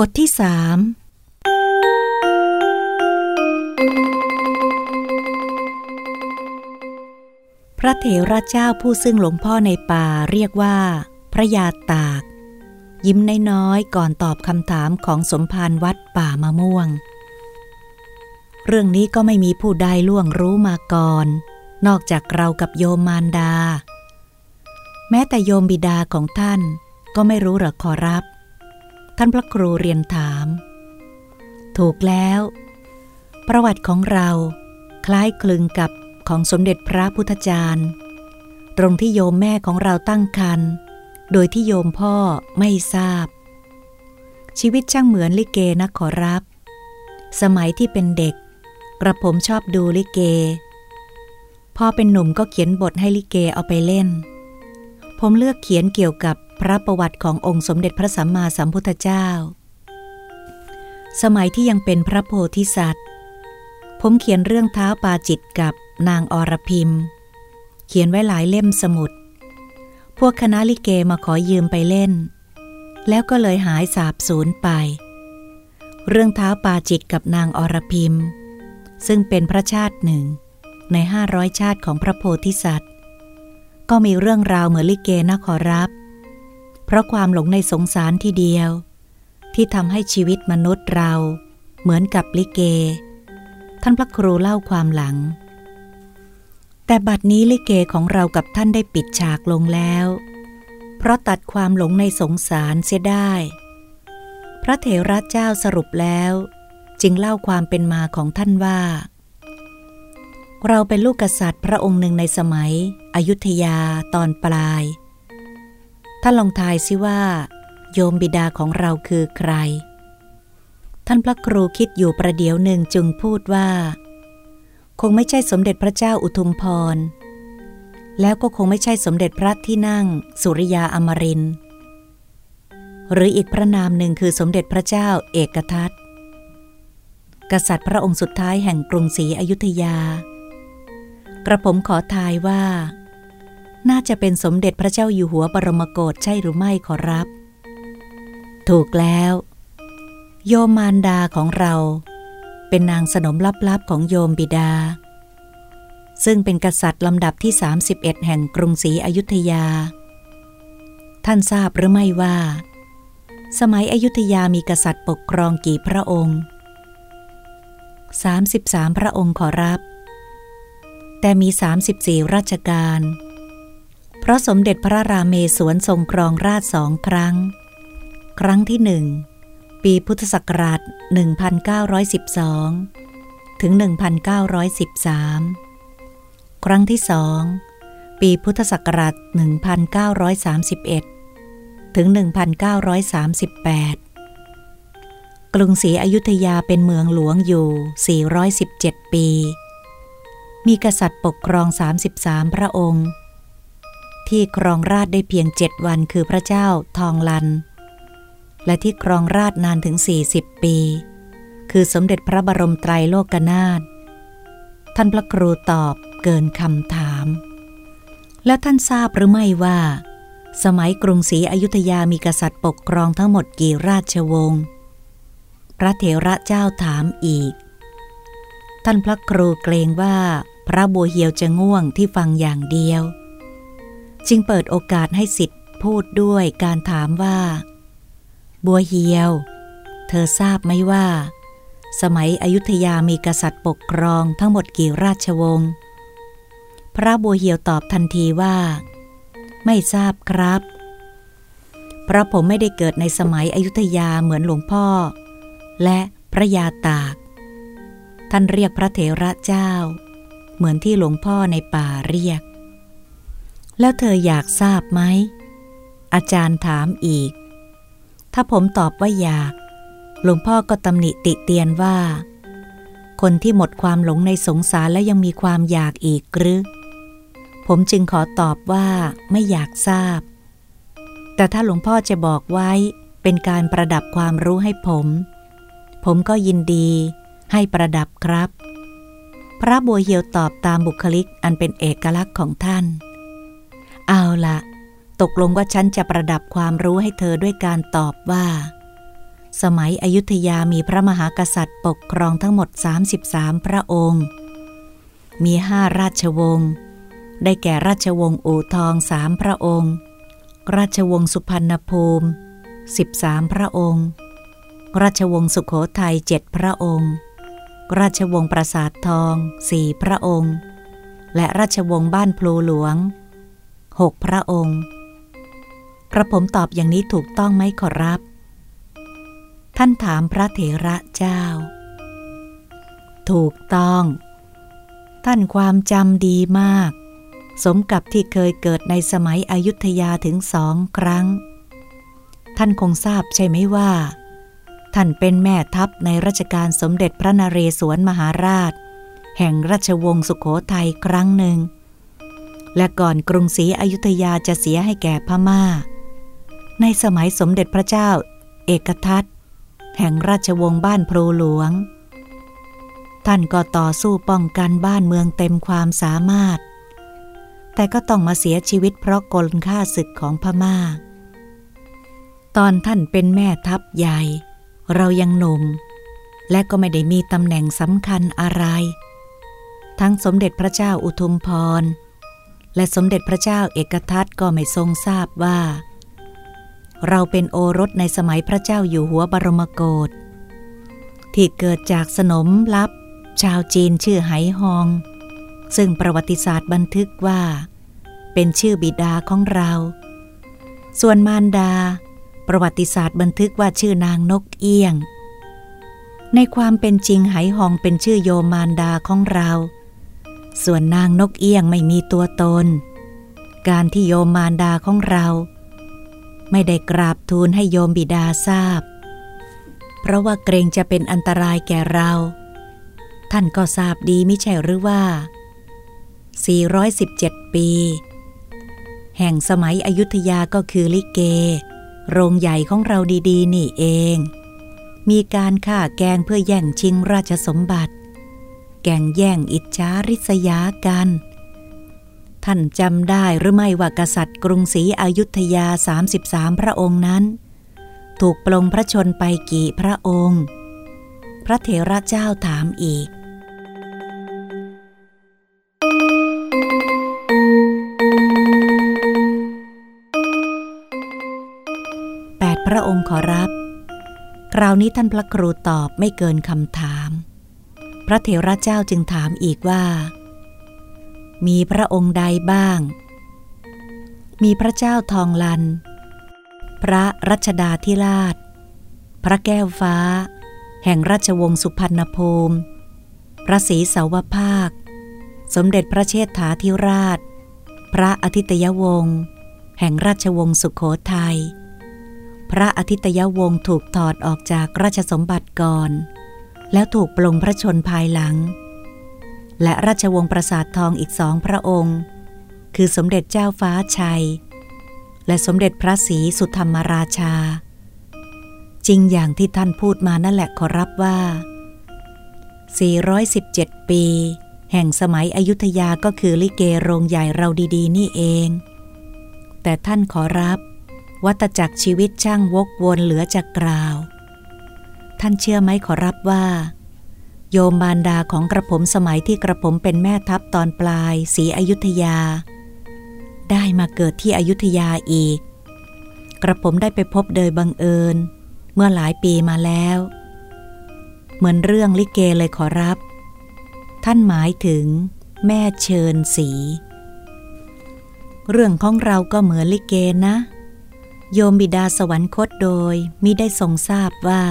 บทที่สามพระเถระเจ้าผู้ซึ่งหลวงพ่อในป่าเรียกว่า พระยาตาก ยิ้มน้อยๆก่อนตอบคำถามของสมภารวัดป่ามะม่วง เรื่องนี้ก็ไม่มีผู้ใดล่วงรู้มาก่อน นอกจากเรากับโยมมารดา แม้แต่โยมบิดาของท่านก็ไม่รู้หรอกขอรับ ท่านพระครูเรียนถาม ถูกแล้ว ประวัติของเราคล้ายคลึงกับของสมเด็จพระพุทธจารย์ ตรงที่โยมแม่ของเราตั้งครรภ์โดยที่โยมพ่อไม่ทราบ ชีวิตช่างเหมือนลิเกนะขอรับ สมัยที่เป็นเด็ก กระผมชอบดูลิเก พอเป็นหนุ่มก็เขียนบทให้ลิเกเอาไปเล่น ผมเลือกเขียนเกี่ยวกับ พระประวัติขององค์สมเด็จพระสัมมาสัมพุทธเจ้า สมัยที่ยังเป็นพระโพธิสัตว์ ผมเขียนเรื่องเท้าปาจิตกับนางอรพิม เขียนไว้หลายเล่มสมุด พวกคณะลิเกมาขอยืมไปเล่น แล้วก็เลยหายสาบสูญไป เรื่องเท้าปาจิตกับนางอรพิม ซึ่งเป็นพระชาติหนึ่ง ในห้าร้อยชาติของพระโพธิสัตว์ ก็มีเรื่องราวเหมือนลิเกนะขอรับเเพราะความหลงในสงสารทีเดียว ที่ทำให้ชีวิตมนุษย์เรา เหมือนกับลิเก ท่านพระครูเล่าความหลัง แต่บัดนี้ลิเกของเรากับท่านได้ปิดฉากลงแล้ว เพราะตัดความหลงในสงสารเสียได้ พระเถระเจ้าสรุปแล้ว จึงเล่าความเป็นมาของท่านว่า เราเป็นลูกกษัตริย์พระองค์หนึ่งในสมัย อยุธยาตอนปลาย ท่านลองทายสิว่า โยมบิดาของเราคือใคร ท่านพระครูคิดอยู่ประเดี๋ยวหนึ่งจึงพูดว่า คงไม่ใช่สมเด็จพระเจ้าอุทุมพร แล้วก็คงไม่ใช่สมเด็จพระที่นั่ง สุริยาอมริน หรืออีกพระนามหนึ่งคือสมเด็จพระเจ้าเอกทัตกษัตริย์พระองค์สุดท้ายแห่งกรุงศรีอยุธยา กระผมขอทายว่า น่าจะเป็นสมเด็จพระเจ้าอยู่หัวบรมโกศใช่หรือไม่ขอรับ ถูกแล้ว โยมมารดาของเรา เป็นนางสนมลับๆของโยมบิดา ซึ่งเป็นกษัตริย์ลำดับที่ 31 แห่งกรุงศรีอยุธยา ท่านทราบหรือไม่ว่า สมัยอยุธยามีกษัตริย์ปกครองกี่พระองค์ 33 พระองค์ขอรับ แต่มี 34 ราชการ เพราะสมเด็จพระรามเมศวรทรงครองราชสองครั้ง ครั้งที่หนึ่ง ปีพุทธศักราช 1912 ถึง 1913 ครั้งที่สอง ปีพุทธศักราช 1931 ถึง 1938 กรุงศรีอยุธยาเป็นเมืองหลวงอยู่ 417 ปี มีกษัตริย์ปกครอง 33 พระองค์ ที่ครองราชได้เพียงเจ็ดวันคือพระเจ้าทองลัน และที่ครองราชนานถึง 40 ปี คือสมเด็จพระบรมไตรโลกนาถท่านพระครูตอบเกินคำถาม แล้วท่านทราบหรือไม่ว่า สมัยกรุงศรีอยุธยามีกษัตริย์ปกครองทั้งหมดกี่ราชวงศ์พระเถระเจ้าถามอีก ท่านพระครูเกรงว่าพระบัวเหียวจะง่วงที่ฟังอย่างเดียว จึงเปิดโอกาสให้สิทธิ์พูดด้วยการถามว่า บัวเหียว เธอทราบไหมว่า สมัยอยุธยามีกษัตริย์ปกครองทั้งหมดกี่ราชวงศ์พระบัวเหียวตอบทันทีว่า ไม่ทราบครับ เพราะผมไม่ได้เกิดในสมัยอยุธยาเหมือนหลวงพ่อ และพระยาตาก ท่านเรียกพระเถระเจ้า เหมือนที่หลวงพ่อในป่าเรียก แล้วเธออยากทราบไหม อาจารย์ถามอีก ถ้าผมตอบว่าอยาก หลวงพ่อก็ตำหนิติเตียนว่า คนที่หมดความหลงในสงสารและยังมีความอยากอีกหรือ ผมจึงขอตอบว่าไม่อยากทราบ แต่ถ้าหลวงพ่อจะบอกไว้เป็นการประดับความรู้ให้ผม ผมก็ยินดีให้ประดับครับ พระบัวเหียวตอบตามบุคลิกอันเป็นเอกลักษณ์ของท่าน เอาละตกลงว่าฉันจะประดับความรู้ให้เธอด้วยการตอบว่า สมัยอยุธยามีพระมหากษัตริย์ปกครองทั้งหมด 33 พระองค์ มีห้าราชวงศ์ ได้แก่ราชวงศ์อู่ทองสามพระองค์ ราชวงศ์สุพรรณภูมิ 13 พระองค์ ราชวงศ์สุขโขทัยเจ็ดพระองค์ ราชวงศ์ปราสาททองสี่พระองค์ และราชวงศ์บ้านพลูหลวง หกพระองค์ กระผมตอบอย่างนี้ถูกต้องไหมขอรับ ท่านถามพระเถระเจ้า ถูกต้อง ท่านความจำดีมาก สมกับที่เคยเกิดในสมัยอยุธยาถึงสองครั้ง ท่านคงทราบใช่ไหมว่า ท่านเป็นแม่ทัพในรัชกาลสมเด็จพระนเรศวรมหาราช แห่งราชวงศ์สุขโขทัยครั้งหนึ่ง และก่อนกรุงศรีอยุธยาจะเสียให้แก่พมา่า ในสมัยสมเด็จพระเจ้า เอกทัตแห่งราชวงศ์บ้านพลูหลวง ท่านก็ต่อสู้ป้องกันบ้านเมืองเต็มความสามารถ แต่ก็ต้องมาเสียชีวิตเพราะกลฆ่าศึกของพมา่า ตอนท่านเป็นแม่ทัพใหญ่ เรายังหนุ่ม และก็ไม่ได้มีตำแหน่งสำคัญอะไร ทั้งสมเด็จพระเจ้าอุทุมพร และสมเด็จพระเจ้าเอกทัตก็ไม่ทรงทราบว่า เราเป็นโอรสในสมัยพระเจ้าอยู่หัวบรมโกศที่เกิดจากสนมลับ ชาวจีนชื่อไหฮอง ซึ่งประวัติศาสตร์บันทึกว่า เป็นชื่อบิดาของเรา ส่วนมารดา ประวัติศาสตร์บันทึกว่าชื่อนางนกเอี้ยง ในความเป็นจริงไหฮองเป็นชื่อโยมารดาของเรา ส่วนนางนกเอี้ยงไม่มีตัวตน การที่โยมมารดาของเรา ไม่ได้กราบทูลให้โยมบิดาทราบ เพราะว่าเกรงจะเป็นอันตรายแก่เรา ท่านก็ทราบดีไม่ใช่หรือว่า 417 ปี แห่งสมัยอยุธยาก็คือลิเก โรงใหญ่ของเราดีๆ นี่เอง มีการฆ่าแกงเพื่อแย่งชิงราชสมบัติ แก่งแย่งอิจฉาริษยากัน ท่านจำได้หรือไม่ว่ากษัตริย์กรุงศรีอยุธยา 33 พระองค์นั้น ถูกปลงพระชนไปกี่พระองค์ พระเถระเจ้าถามอีกแปดพระองค์ขอรับ คราวนี้ท่านพระครูตอบไม่เกินคำถาม พระเถระเจ้าจึงถามอีกว่า มีพระองค์ใดบ้าง มีพระเจ้าทองลัน พระรัชดาธิราช พระแก้วฟ้า แห่งราชวงศ์สุพรรณภูมิ พระศรีสาวภาค สมเด็จพระเชษฐาธิราช พระอาทิตยวงศ์แห่งราชวงศ์สุขโขทยัย พระอาทิตยวงศ์ถูกถอดออกจากราชสมบัติก่อน แล้วถูกปลงพระชนภายหลัง และราชวงศ์ประสาททองอีกสองพระองค์ คือสมเด็จเจ้าฟ้าชัย และสมเด็จพระศรีสุธรรมราชา จริงอย่างที่ท่านพูดมานั่นแหละขอรับว่า 417 ปี แห่งสมัยอยุธยาก็คือลิเกโรงใหญ่เราดีๆ นี่เอง แต่ท่านขอรับ วัตจักรชีวิตช่างวกวนเหลือจากกล่าว ท่านเชื่อไหมขอรับว่า โยมบารดาของกระผมสมัยที่กระผมเป็นแม่ทัพตอนปลายศรีอยุธยา ได้มาเกิดที่อยุธยาอีก กระผมได้ไปพบโดยบังเอิญ เมื่อหลายปีมาแล้ว เหมือนเรื่องลิเกเลยขอรับ ท่านหมายถึง แม่เชิญสี เรื่องของเราก็เหมือนลิเกนะ โยมบิดาสวรรคตโดยมิได้ทรงทราบว่า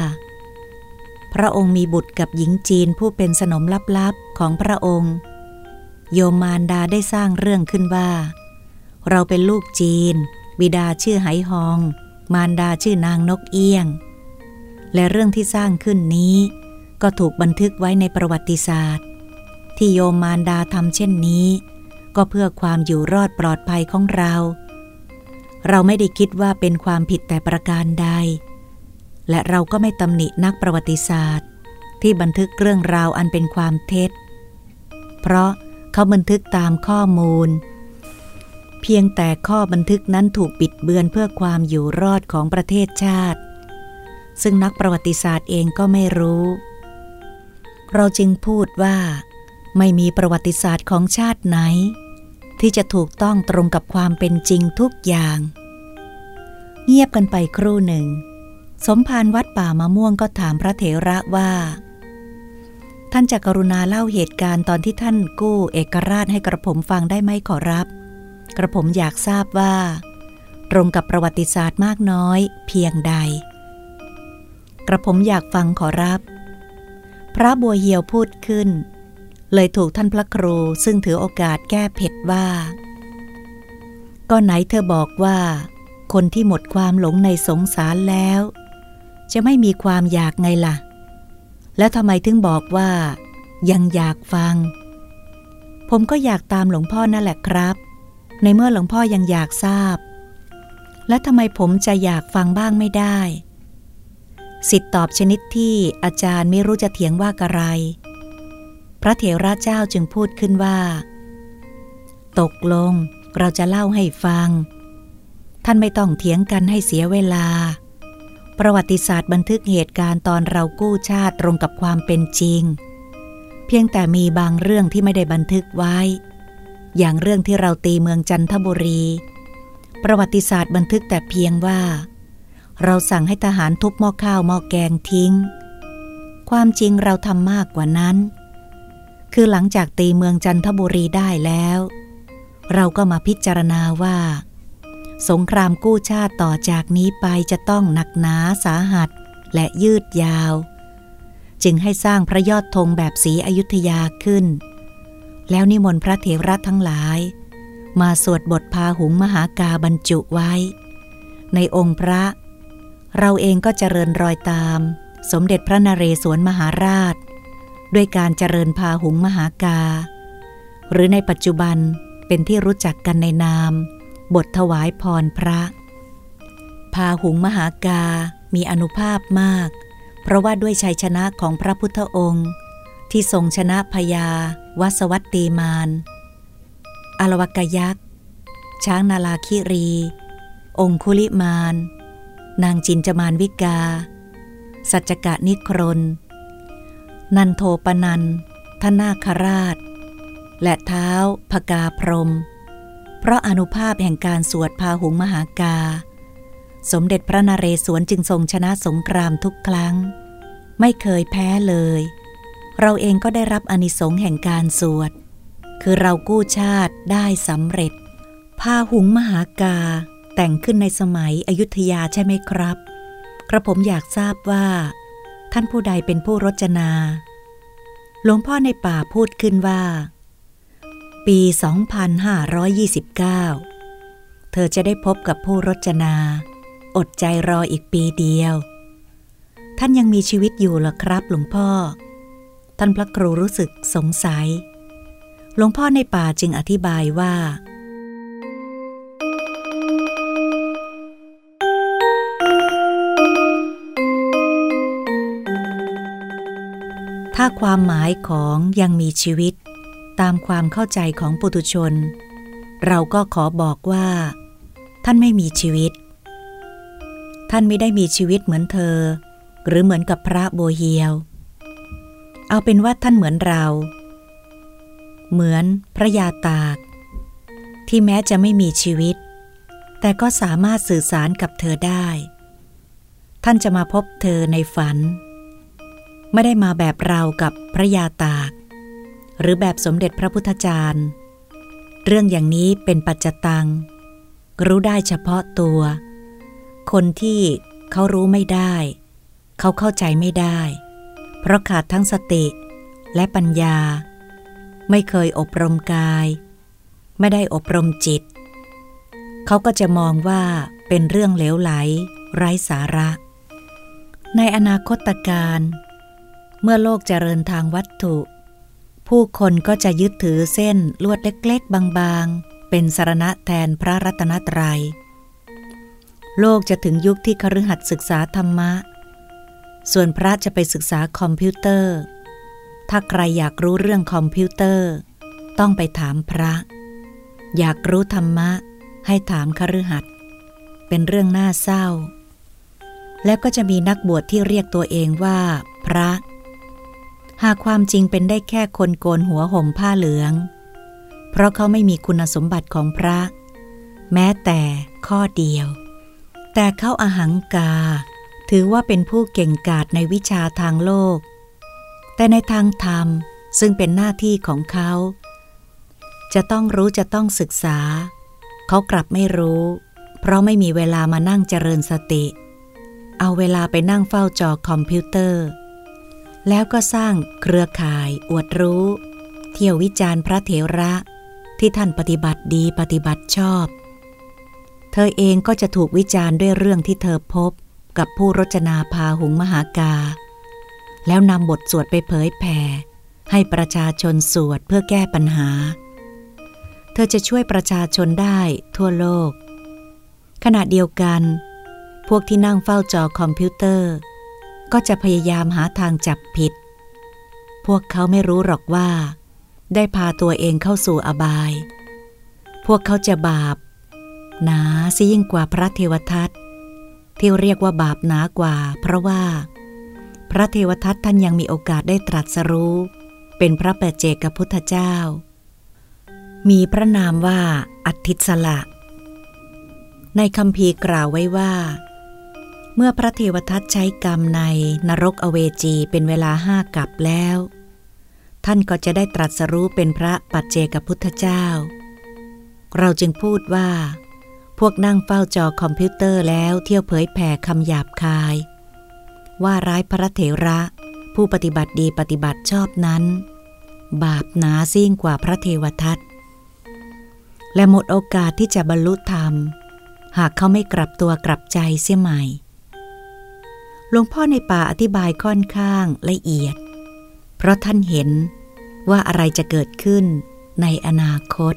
พระองค์มีบุตรกับหญิงจีนผู้เป็นสนมลับๆของพระองค์ โยมมารดาได้สร้างเรื่องขึ้นว่า เราเป็นลูกจีน บิดาชื่อไหฮอง มารดาชื่อนางนกเอี้ยง และเรื่องที่สร้างขึ้นนี้ ก็ถูกบันทึกไว้ในประวัติศาสตร์ ที่โยมมารดาทำเช่นนี้ ก็เพื่อความอยู่รอดปลอดภัยของเรา เราไม่ได้คิดว่าเป็นความผิดแต่ประการใด และเราก็ไม่ตำหนินักประวัติศาสตร์ ที่บันทึกเรื่องราวอันเป็นความเท็จ เพราะเขาบันทึกตามข้อมูล เพียงแต่ข้อบันทึกนั้นถูกปิดเบือนเพื่อความอยู่รอดของประเทศชาติ ซึ่งนักประวัติศาสตร์เองก็ไม่รู้ เราจึงพูดว่า ไม่มีประวัติศาสตร์ของชาติไหน ที่จะถูกต้องตรงกับความเป็นจริงทุกอย่าง เงียบกันไปครู่หนึ่ง สมภารวัดป่ามะม่วงก็ถามพระเถระว่า ท่านจะกรุณาเล่าเหตุการณ์ตอนที่ท่านกู้เอกราชให้กระผมฟังได้ไหมขอรับ กระผมอยากทราบว่า ตรงกับประวัติศาสตร์มากน้อย เพียงใด กระผมอยากฟังขอรับ พระบัวเหียวพูดขึ้น เลยถูกท่านพระครูซึ่งถือโอกาสแก้เผ็ดว่าก็ไหนเธอบอกว่า คนที่หมดความหลงในสงสารแล้ว จะไม่มีความอยากไงล่ะ แล้วทำไมถึงบอกว่า ยังอยากฟัง ผมก็อยากตามหลวงพ่อนั่นแหละครับ ในเมื่อหลวงพ่อยังอยากทราบ และทำไมผมจะอยากฟังบ้างไม่ได้ สิทธิตอบชนิดที่อาจารย์ไม่รู้จะเถียงว่าอะไร พระเถระเจ้าจึงพูดขึ้นว่า ตกลงเราจะเล่าให้ฟัง ท่านไม่ต้องเถียงกันให้เสียเวลา ประวัติศาสตร์บันทึกเหตุการณ์ตอนเรากู้ชาติตรงกับความเป็นจริง เพียงแต่มีบางเรื่องที่ไม่ได้บันทึกไว้ อย่างเรื่องที่เราตีเมืองจันทบุรี ประวัติศาสตร์บันทึกแต่เพียงว่า เราสั่งให้ทหารทุบหม้อข้าวหม้อแกงทิ้ง ความจริงเราทำมากกว่านั้น คือหลังจากตีเมืองจันทบุรีได้แล้ว เราก็มาพิจารณาว่า สงครามกู้ชาติต่อจากนี้ไปจะต้องหนักหนาสาหัสและยืดยาว จึงให้สร้างพระยอดธงแบบสีอยุธยาขึ้น แล้วนิมนต์พระเถระทั้งหลาย มาสวดบทพาหุงมหากาบรรจุไว้ ในองค์พระ เราเองก็เจริญรอยตาม สมเด็จพระนเรศวรมหาราช ด้วยการเจริญพาหุงมหากา หรือในปัจจุบันเป็นที่รู้จักกันในนาม บทถวายพรพระ พาหุงมหากา มีอนุภาพมาก เพราะว่าด้วยชัยชนะของพระพุทธองค์ ที่ทรงชนะพญาวัสวัตตีมานอลวกยักษ์ ช้างนาลาคิรี องคุลิมาน นางจินจมานวิกา สัจกะนิครน นันโทปนันทนาคราช และเท้าพกาพรม เพราะอนุภาพแห่งการสวดพาหุงมหากา สมเด็จพระนเรศวรจึงทรงชนะสงครามทุกครั้ง ไม่เคยแพ้เลย เราเองก็ได้รับอนิสงส์แห่งการสวด คือเรากู้ชาติได้สำเร็จพาหุงมหากา แต่งขึ้นในสมัยอยุธยาใช่ไหมครับ กระผมอยากทราบว่า ท่านผู้ใดเป็นผู้รจนา หลวงพ่อในป่าพูดขึ้นว่า ปี 2529 เธอจะได้พบกับผู้รจนา อดใจรออีกปีเดียว ท่านยังมีชีวิตอยู่หรอครับหลวงพ่อ ท่านพระครูรู้สึกสงสัย หลวงพ่อในป่าจึงอธิบายว่า ถ้าความหมายของยังมีชีวิต ตามความเข้าใจของปุถุชน เราก็ขอบอกว่า ท่านไม่มีชีวิต ท่านไม่ได้มีชีวิตเหมือนเธอ หรือเหมือนกับพระโบเฮียว เอาเป็นว่าท่านเหมือนเรา เหมือนพระยาตาก ที่แม้จะไม่มีชีวิต แต่ก็สามารถสื่อสารกับเธอได้ ท่านจะมาพบเธอในฝัน ไม่ได้มาแบบเรากับพระยาตาก หรือแบบสมเด็จพระพุทธจารย์ เรื่องอย่างนี้เป็นปัจจตัง รู้ได้เฉพาะตัว คนที่เขารู้ไม่ได้ เขาเข้าใจไม่ได้ เพราะขาดทั้งสติและปัญญา ไม่เคยอบรมกาย ไม่ได้อบรมจิต เขาก็จะมองว่าเป็นเรื่องเหลวไหล ไร้สาระ ในอนาคตการ เมื่อโลกเจริญทางวัตถุ ผู้คนก็จะยึดถือเส้นลวดเล็กๆ บางๆ เป็นสารณะแทนพระรัตนตรยัย โลกจะถึงยุคที่คฤหัสถ์ศึกษาธรรมะ ส่วนพระจะไปศึกษาคอมพิวเตอร์ ถ้าใครอยากรู้เรื่องคอมพิวเตอร์ ต้องไปถามพระ อยากรู้ธรรมะ ให้ถามคฤหัสถ์เป็นเรื่องน่าเศร้า แล้วก็จะมีนักบวชที่เรียกตัวเองว่า พระ หากความจริงเป็นได้แค่คนโกนหัวห่มผ้าเหลือง เพราะเขาไม่มีคุณสมบัติของพระ แม้แต่ข้อเดียว แต่เขาอาหังกา ถือว่าเป็นผู้เก่งกาจในวิชาทางโลก แต่ในทางธรรมซึ่งเป็นหน้าที่ของเขา จะต้องรู้จะต้องศึกษา เขากลับไม่รู้ เพราะไม่มีเวลามานั่งเจริญสติ เอาเวลาไปนั่งเฝ้าจอคอมพิวเตอร์ แล้วก็สร้างเครือข่าย อวดรู้ เที่ยววิจารณ์พระเถระที่ท่านปฏิบัติดีปฏิบัติชอบ เธอเองก็จะถูกวิจารณ์ด้วยเรื่องที่เธอพบกับผู้รจนาพาหุงมหากา แล้วนำบทสวดไปเผยแผ่ ให้ประชาชนสวดเพื่อแก้ปัญหา เธอจะช่วยประชาชนได้ทั่วโลก ขณะเดียวกัน พวกที่นั่งเฝ้าจอคอมพิวเตอร์ ก็จะพยายามหาทางจับผิด พวกเขาไม่รู้หรอกว่า ได้พาตัวเองเข้าสู่อบาย พวกเขาจะบาป หนาซะยิ่งกว่าพระเทวทัตที่เรียกว่าบาปหนากว่า เพราะว่า พระเทวทัตท่านยังมีโอกาสได้ตรัสรู้ เป็นพระเปเจกพุทธเจ้า มีพระนามว่าอัติสละ ในคำพีกล่าวไว้ว่า เมื่อพระเทวทัตใช้กรรมในนรกอเวจีเป็นเวลาห้ากับแล้ว ท่านก็จะได้ตรัสรู้เป็นพระปัจเจกพุทธเจ้า เราจึงพูดว่า พวกนั่งเฝ้าจอคอมพิวเตอร์แล้วเที่ยวเผยแผ่คำหยาบคาย ว่าร้ายพระเถระ ผู้ปฏิบัติดีปฏิบัติชอบนั้น บาปหนาซิ่งกว่าพระเทวทัตและหมดโอกาสที่จะบรรลุธรรม หากเขาไม่กลับตัวกลับใจเสียใหม่ หลวงพ่อในป่าอธิบายค่อนข้างละเอียด เพราะท่านเห็นว่าอะไรจะเกิดขึ้นในอนาคต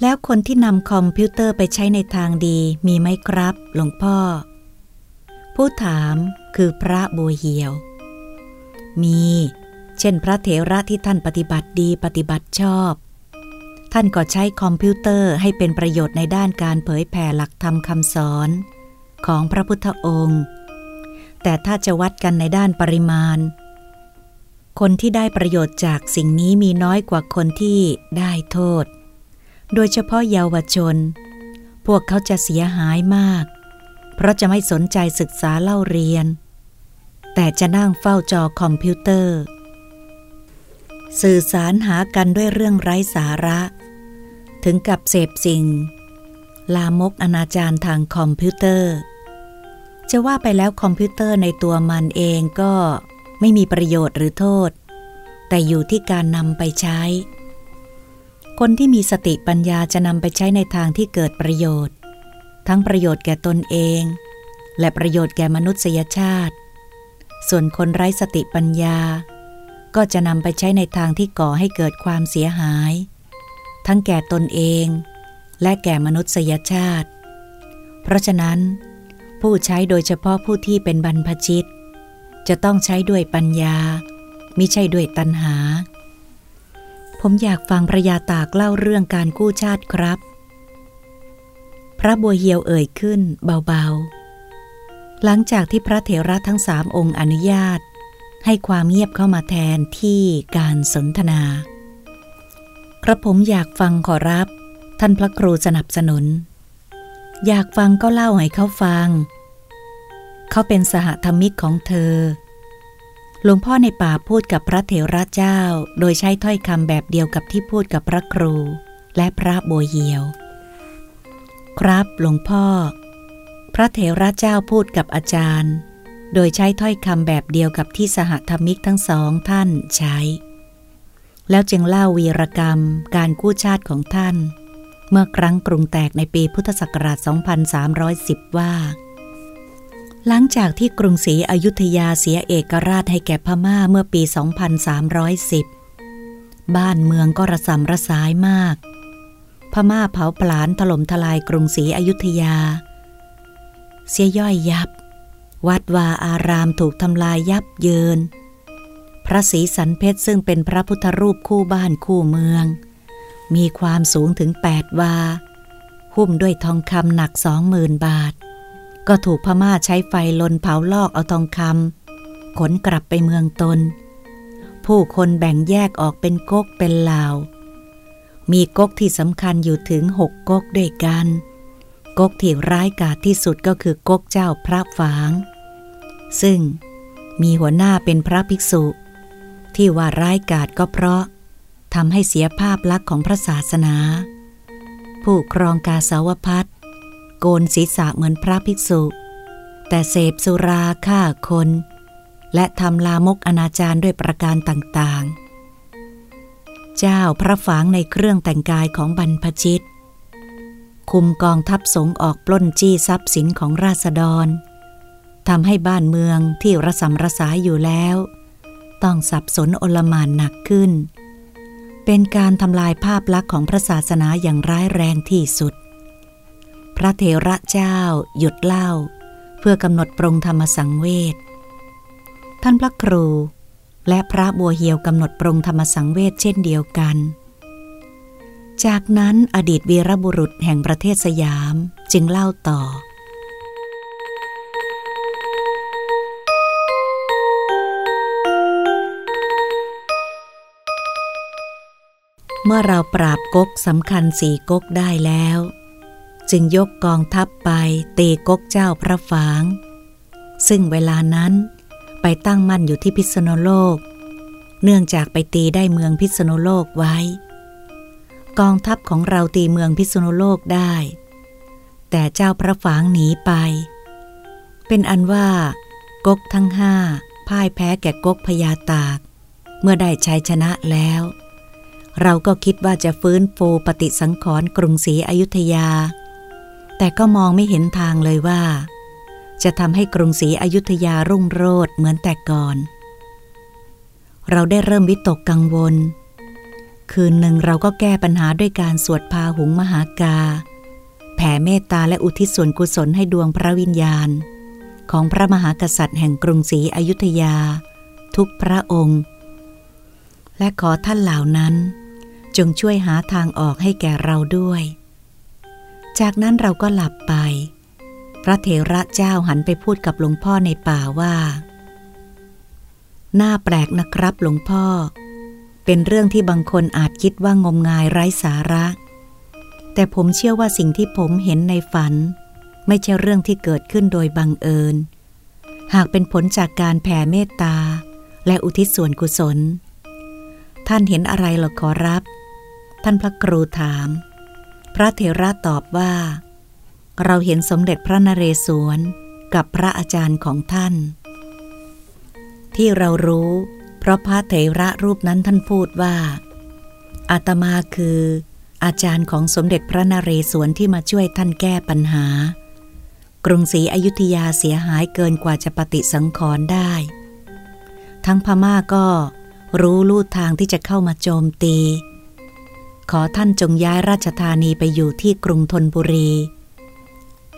แล้วคนที่นำคอมพิวเตอร์ไปใช้ในทางดีมีไหมครับ หลวงพ่อ ผู้ถามคือพระบัวเหียว มี เช่นพระเถระที่ท่านปฏิบัติดีปฏิบัติชอบ ท่านก็ใช้คอมพิวเตอร์ให้เป็นประโยชน์ในด้านการเผยแผ่หลักธรรมคำสอน ของพระพุทธองค์ แต่ถ้าจะวัดกันในด้านปริมาณ คนที่ได้ประโยชน์จากสิ่งนี้มีน้อยกว่าคนที่ได้โทษ โดยเฉพาะเยาวชน พวกเขาจะเสียหายมาก เพราะจะไม่สนใจศึกษาเล่าเรียน แต่จะนั่งเฝ้าจอคอมพิวเตอร์ สื่อสารหากันด้วยเรื่องไร้สาระ ถึงกับเสพสิ่งลามกอนาจารทางคอมพิวเตอร์ จะว่าไปแล้วคอมพิวเตอร์ในตัวมันเองก็ไม่มีประโยชน์หรือโทษ แต่อยู่ที่การนำไปใช้ คนที่มีสติปัญญาจะนำไปใช้ในทางที่เกิดประโยชน์ ทั้งประโยชน์แก่ตนเอง และประโยชน์แก่มนุษยชาติ ส่วนคนไร้สติปัญญา ก็จะนำไปใช้ในทางที่ก่อให้เกิดความเสียหาย ทั้งแก่ตนเอง และแก่มนุษยชาติ เพราะฉะนั้น ผู้ใช้โดยเฉพาะผู้ที่เป็นบรรพชิต จะต้องใช้ด้วยปัญญา มิใช่ด้วยตัณหา ผมอยากฟังพระยาตากเล่าเรื่องการกู้ชาติครับ พระบัวเหียวเอ่ยขึ้นเบาๆ หลังจากที่พระเถระทั้งสามองค์อนุญาต ให้ความเงียบเข้ามาแทนที่การสนทนากระผมอยากฟังขอรับ ท่านพระครูสนับสนุน อยากฟังก็เล่าให้เขาฟัง เขาเป็นสหธรรมิกของเธอ หลวงพ่อในป่าพูดกับพระเถระเจ้า โดยใช้ถ้อยคำแบบเดียวกับที่พูดกับพระครูและพระโบเยียว ครับหลวงพ่อ พระเถระเจ้าพูดกับอาจารย์ โดยใช้ถ้อยคำแบบเดียวกับที่สหธรรมิกทั้งสองท่านใช้ แล้วจึงเล่าวีรกรรมการกู้ชาติของท่าน เมื่อครั้งกรุงแตกในปีพุทธศักราช 2310 ว่า หลังจากที่กรุงศรีอยุธยาเสียเอกราชให้แก่พม่าเมื่อปี 2310 บ้านเมืองก็ระสำระสายมาก พม่าเผาผลาญถล่มทลายกรุงศรีอยุธยา เสียย่อยยับ วัดวาอารามถูกทำลายยับเยิน พระศรีสันเพชรซึ่งเป็นพระพุทธรูปคู่บ้านคู่เมือง มีความสูงถึงแปดวา หุ้มด้วยทองคำหนักสองหมื่นบาท ก็ถูกพม่าใช้ไฟลนเผาลอกเอาทองคำขนกลับไปเมืองตน ผู้คนแบ่งแยกออกเป็นก๊กเป็นลาว มีก๊กที่สำคัญอยู่ถึงหกก๊กด้วยกัน ก๊กที่ร้ายกาจที่สุดก็คือก๊กเจ้าพระฝาง ซึ่งมีหัวหน้าเป็นพระภิกษุ ที่ว่าร้ายกาจก็เพราะทำให้เสียภาพลักษณ์ของพระศาสนา ผู้ครองกาสาวพัด โกนศีรษะเหมือนพระภิกษุ แต่เสพสุราฆ่าคน และทำลามกอนาจารด้วยประการต่างๆ เจ้าพระฝางในเครื่องแต่งกายของบรรพชิต คุมกองทัพสงออกปล้นจี้ทรัพย์สินของราษฎรทำให้บ้านเมืองที่ระสำระสายอยู่แล้ว ต้องสับสนอลมานหนักขึ้น เป็นการทำลายภาพลักษณ์ของพระศาสนาอย่างร้ายแรงที่สุด พระเถระเจ้าหยุดเล่า เพื่อกำหนดปรงธรรมสังเวช ท่านพระครู และพระบัวเหียวกำหนดปรงธรรมสังเวชเช่นเดียวกัน จากนั้นอดีตวีรบุรุษแห่งประเทศสยามจึงเล่าต่อเมื่อเราปราบก๊กสำคัญสี่กกได้แล้ว จึงยกกองทัพไปตีกกเจ้าพระฝาง ซึ่งเวลานั้นไปตั้งมั่นอยู่ที่พิษณุโลก เนื่องจากไปตีได้เมืองพิษณุโลกไว้ กองทัพของเราตีเมืองพิษณุโลกได้ แต่เจ้าพระฝางหนีไป เป็นอันว่ากกทั้งห้าพ่ายแพ้แก่กกพญาตาก เมื่อได้ชัยชนะแล้ว เราก็คิดว่าจะฟื้นฟูปฏิสังขรณ์กรุงศรีอยุธยา แต่ก็มองไม่เห็นทางเลยว่า จะทำให้กรุงศรีอยุธยารุ่งโรจน์เหมือนแต่ก่อน เราได้เริ่มวิตกกังวล คืนหนึ่งเราก็แก้ปัญหาด้วยการสวดพาหุงมหากา แผ่เมตตาและอุทิศส่วนกุศลให้ดวงพระวิญญาณ ของพระมหากษัตริย์แห่งกรุงศรีอยุธยา ทุกพระองค์ และขอท่านเหล่านั้น จงช่วยหาทางออกให้แก่เราด้วย จากนั้นเราก็หลับไป พระเถระเจ้าหันไปพูดกับหลวงพ่อในป่าว่า น่าแปลกนะครับหลวงพ่อ เป็นเรื่องที่บางคนอาจคิดว่างมงายไร้สาระ แต่ผมเชื่อว่าสิ่งที่ผมเห็นในฝัน ไม่ใช่เรื่องที่เกิดขึ้นโดยบังเอิญ หากเป็นผลจากการแผ่เมตตา และอุทิศส่วนกุศล ท่านเห็นอะไรหรอขอรับ ท่านพระครูถาม พระเถระตอบว่า เราเห็นสมเด็จพระนเรศวรกับพระอาจารย์ของท่าน ที่เรารู้ เพราะพระเถระรูปนั้นท่านพูดว่าอาตมาคือ อาจารย์ของสมเด็จพระนเรศวรที่มาช่วยท่านแก้ปัญหา กรุงศรีอยุธยาเสียหายเกินกว่าจะปฏิสังขรณ์ได้ ทั้งพม่าก็รู้ลู่ทางที่จะเข้ามาโจมตี ขอท่านจงย้ายราชธานีไปอยู่ที่กรุงธนบุรี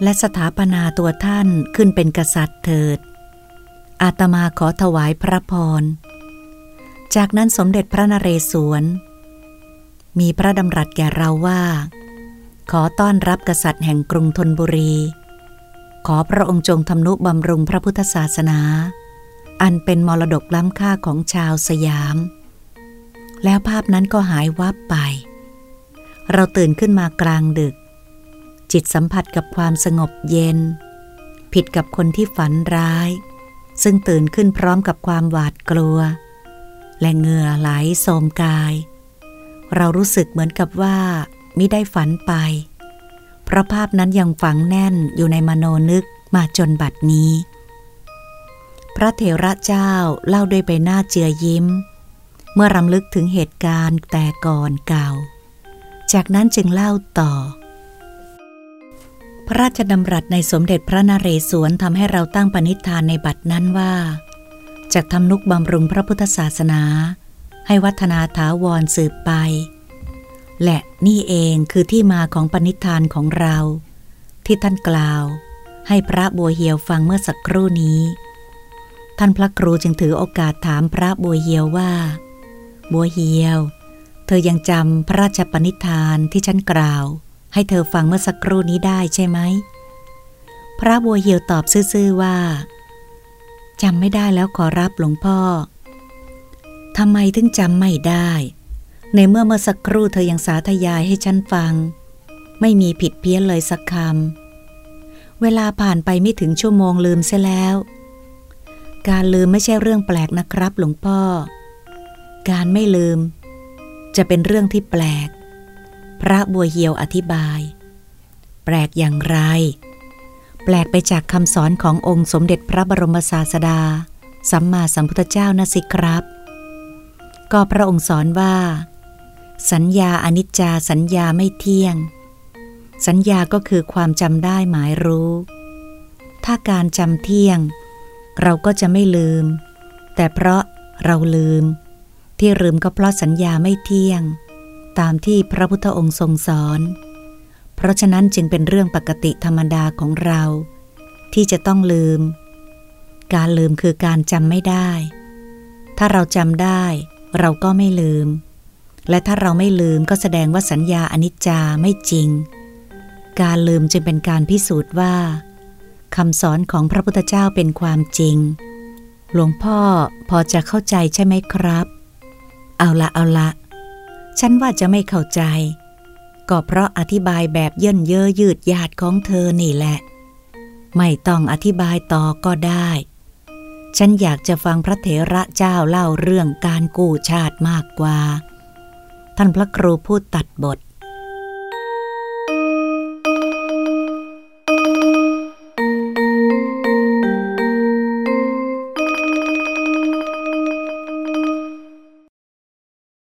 และสถาปนาตัวท่านขึ้นเป็นกษัตริย์เถิด อาตมาขอถวายพระพร จากนั้นสมเด็จพระนเรศวร มีพระดำรัสแก่เราว่า ขอต้อนรับกษัตริย์แห่งกรุงธนบุรี ขอพระองค์จงทำนุบำรุงพระพุทธศาสนา อันเป็นมรดกล้ำค่าของชาวสยามแล้วภาพนั้นก็หายวับไป เราตื่นขึ้นมากลางดึก จิตสัมผัสกับความสงบเย็น ผิดกับคนที่ฝันร้าย ซึ่งตื่นขึ้นพร้อมกับความหวาดกลัว และเหงื่อไหลโสมกาย เรารู้สึกเหมือนกับว่ามิได้ฝันไป เพราะภาพนั้นยังฝังแน่นอยู่ในมโนนึกมาจนบัดนี้ พระเถระเจ้าเล่าด้วยใบหน้าเจือยิ้ม เมื่อรำลึกถึงเหตุการณ์แต่ก่อนเก่า จากนั้นจึงเล่าต่อ พระราชดำรัสในสมเด็จพระนเรศวรทำให้เราตั้งปณิธานในบัดนั้นว่าจากทำนุกบำรุงพระพุทธศาสนา ให้วัฒนาถาวรสืบไป และนี่เองคือที่มาของปณิธานของเรา ที่ท่านกล่าว ให้พระบัวเหียวฟังเมื่อสักครู่นี้ ท่านพระครูจึงถือโอกาสถามพระบัวเหียวว่า บัวเหียว เธอยังจำพระราชปณิธานที่ฉันกล่าว ให้เธอฟังเมื่อสักครู่นี้ได้ใช่ไหม พระบัวเหี่ยวตอบซื่อๆว่าจำไม่ได้แล้วขอรับหลวงพ่อทำไมถึงจำไม่ได้ ในเมื่อเมื่อสักครู่เธอยังสาธยายให้ฉันฟัง ไม่มีผิดเพี้ยนเลยสักคำเวลาผ่านไปไม่ถึงชั่วโมงลืมเสียแล้ว การลืมไม่ใช่เรื่องแปลกนะครับหลวงพ่อ การไม่ลืม จะเป็นเรื่องที่แปลก พระบัวเหียวอธิบาย แปลกอย่างไร แปลกไปจากคำสอนขององค์สมเด็จพระบรมศาสดา สัมมาสัมพุทธเจ้านะสิครับ ก็พระองค์สอนว่า สัญญาอนิจจาสัญญาไม่เที่ยง สัญญาก็คือความจำได้หมายรู้ ถ้าการจำเที่ยง เราก็จะไม่ลืม แต่เพราะเราลืม ที่ลืมก็เพราะสัญญาไม่เที่ยง ตามที่พระพุทธองค์ทรงสอน เพราะฉะนั้นจึงเป็นเรื่องปกติธรรมดาของเรา ที่จะต้องลืม การลืมคือการจำไม่ได้ ถ้าเราจำได้ เราก็ไม่ลืม และถ้าเราไม่ลืมก็แสดงว่าสัญญาอนิจจาไม่จริง การลืมจึงเป็นการพิสูจน์ว่าคำสอนของพระพุทธเจ้าเป็นความจริง หลวงพ่อพอจะเข้าใจใช่ไหมครับ เอาละเอาละ ฉันว่าจะไม่เข้าใจ ก็เพราะอธิบายแบบเย่นเย้อยืดยาดของเธอนี่แหละ ไม่ต้องอธิบายต่อก็ได้ ฉันอยากจะฟังพระเถระเจ้าเล่าเรื่องการกู้ชาติมากกว่า ท่านพระครูพูดตัดบท